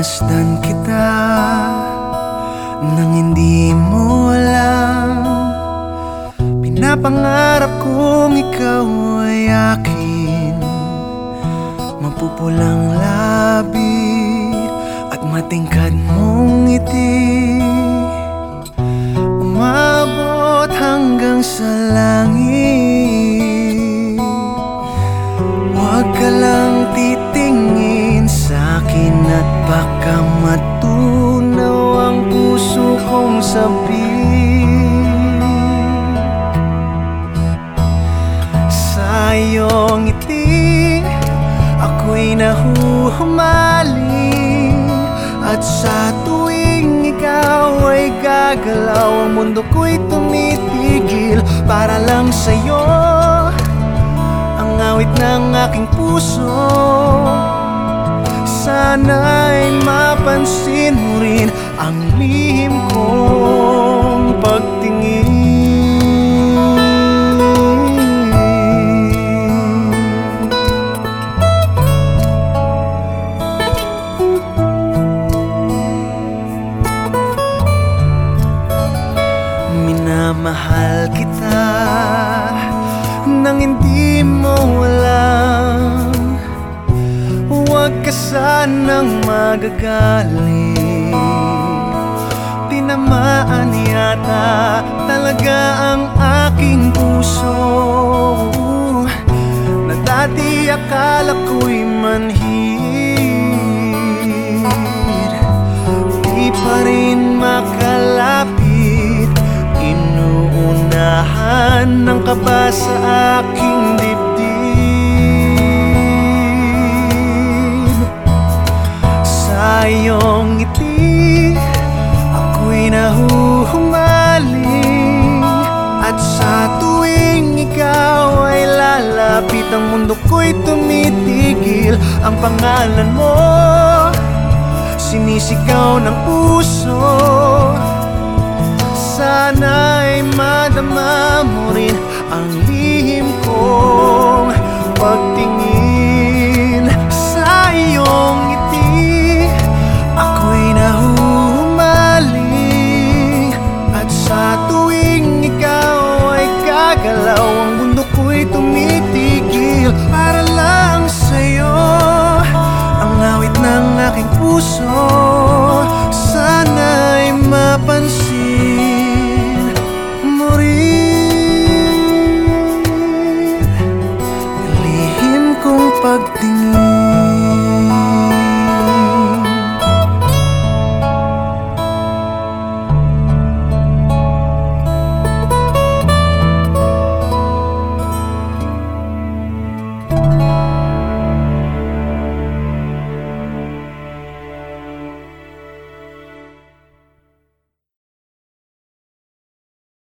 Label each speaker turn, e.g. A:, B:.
A: Pinamasdan kita Nang hindi mo alam. Pinapangarap kong ikaw ay akin. Mapupulang labi At matingkad mong ngiti. Umabot hanggang sa langit. Huwag ka lang tito baka matunaw ang puso kong sabik Sa iyong ngiti Ako'y nahuhumaling At sa tuwing ikaw ay gagalaw Ang mundo ko'y tumitigil Para lang sa'yo. Ang awit ng aking puso Sana'y mapansin mo rin Ang lihim kong pagtingin. Minamahal kita Nang hindi mo alam. Huwag ka sanang magagaling Tinamaan yata talaga ang aking puso. Na dati akala ko'y manhid. Di pa rin makalapit. Inuunahan ng kaba sa aking dibdib iyong ngiti Ako'y nahuhumaling At sa tuwing ikaw ay lalapit Ang mundo ko'y tumitigil. Ang pangalan mo Sinisigaw ng puso. Sana'y madama mo rin Ang lihim kong pagtingin Para lang